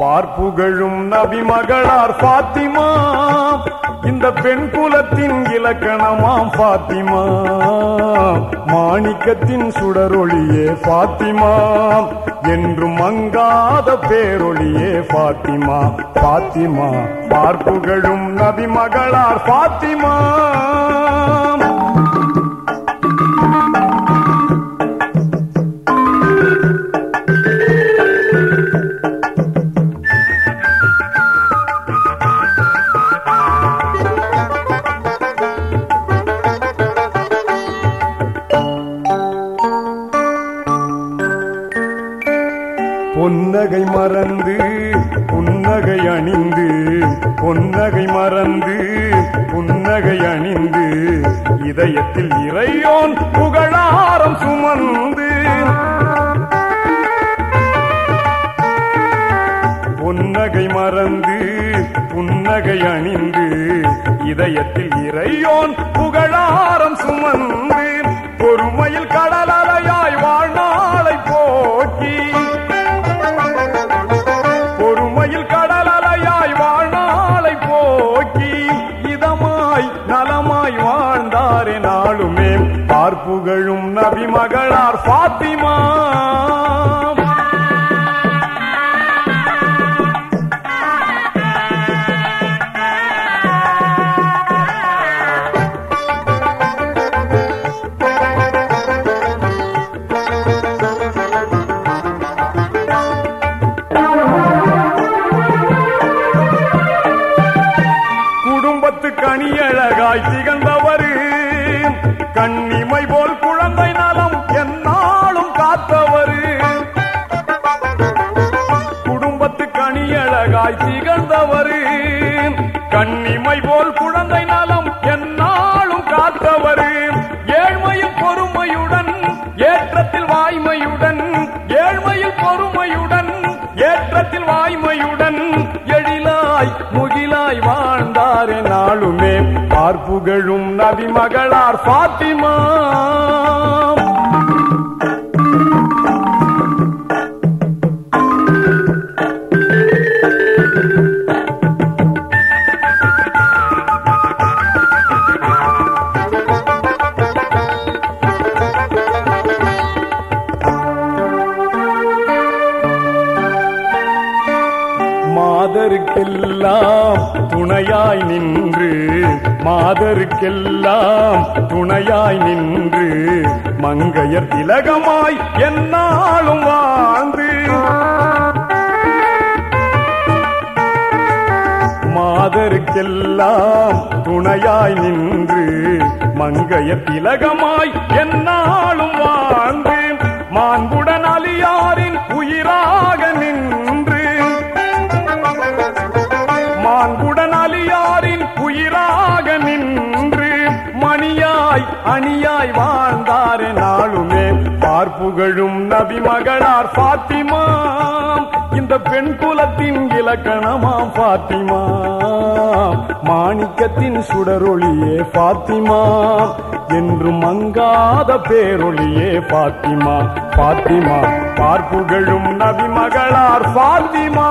பார்ப்புகழும் நபி மகளார் பாத்திமா இந்த பெண் குலத்தின் இலக்கணமாம் பாத்திமா மாணிக்கத்தின் சுடரொளியே பாத்திமா என்றும் மங்காத பேரொளியே பாத்திமா பாத்திமா பார்ப்புகழும் நபி மகளார் பாத்திமா பொன்னகை மறந்து புன்னகை அணிந்து பொன்னகை மறந்து புன்னகை அணிந்து இதயத்தில் இறையோன் புகழாரம் சுமந்து. பொன்னகை மறந்து புன்னகை அணிந்து இதயத்தில் இறையோன் புகழாரம் சுமந்து. பொறுமையில் கடலலையாய் வாழ்நாளை போக்கி கண்ணிமை போல் குழந்தை நலம் என்னாலும் காத்தவரு. குடும்பத்து கனியழகாய் திகழ்ந்தவரு. கண்ணிமை போல் குழந்தை நலம் என்னாலும் காத்தவரு. ஏழ்மையும் பொறுமையுடன் ஏற்றத்தில் வாய்மையுடன் ஏழ்மையில் பொறுமையுடன் ஏற்றத்தில் வாய்மையுடன் எழிலாய் முகிலாய் வாழ்ந்தாரே நாளுமே. பார்ப்புகழும் நபி மகளார் பாத்திமா. மாதருக்கெல்லாம் துணையாய் நின்று மாதருக்கெல்லாம் துணையாய் நின்று மங்கையர் திலகமாய் என்னாலும் வாழ்ந்து. மாதருக்கெல்லாம் துணையாய் நின்று மங்கையர் திலகமாய் என்னாலும் வாழ்ந்து மாண்பு அணியாய் அணியாய் வாழ்ந்தாரே நாளுமே. பார்ப்புகழும் நபி மகளார் பாத்திமா இந்த பெண் குலத்தின் இலக்கணமாம் பாத்திமா மாணிக்கத்தின் சுடரொளியே பாத்திமா என்று மங்காத பேரொளியே பாத்திமா பாத்திமா பார்ப்புகழும் நபி மகளார் பாத்திமா